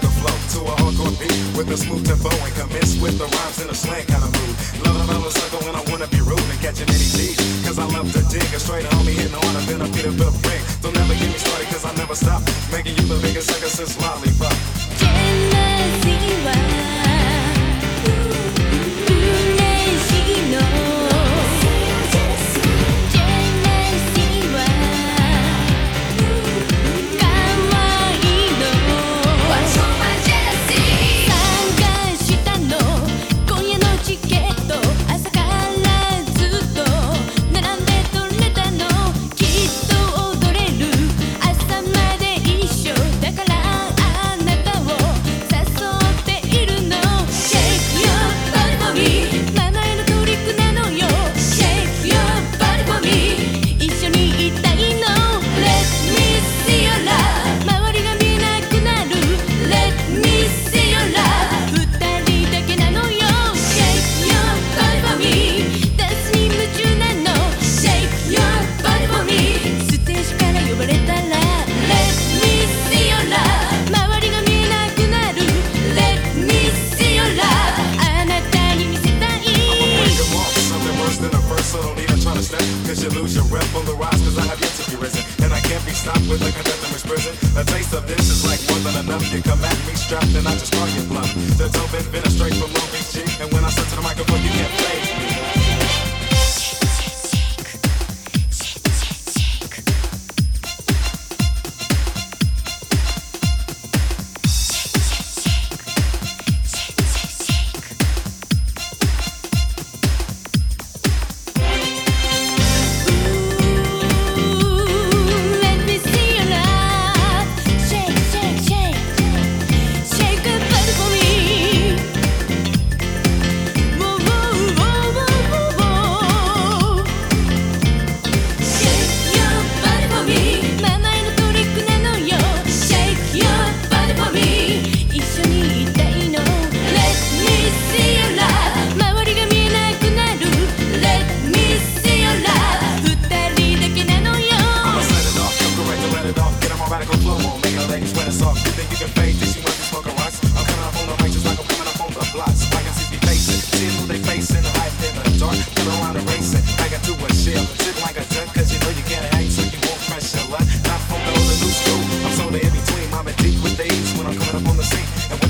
flow to a hardcore beat with a smooth tempo and commence with the rhymes in a slang kind of mood. Love a mellow circle and I wanna be rude and catching any G's. Cause I love to dig a straight homie hitting harder than a Peterbilt ring. So never get me started cause I never stop making you the biggest sucker since Lollipop. Cause you lose your rep, rise cause I have yet to be risen. And I can't be stopped with like a death prison A taste of this is like more than enough. You come at me strapped and I just call you bluff The dope and been a straight on the scene.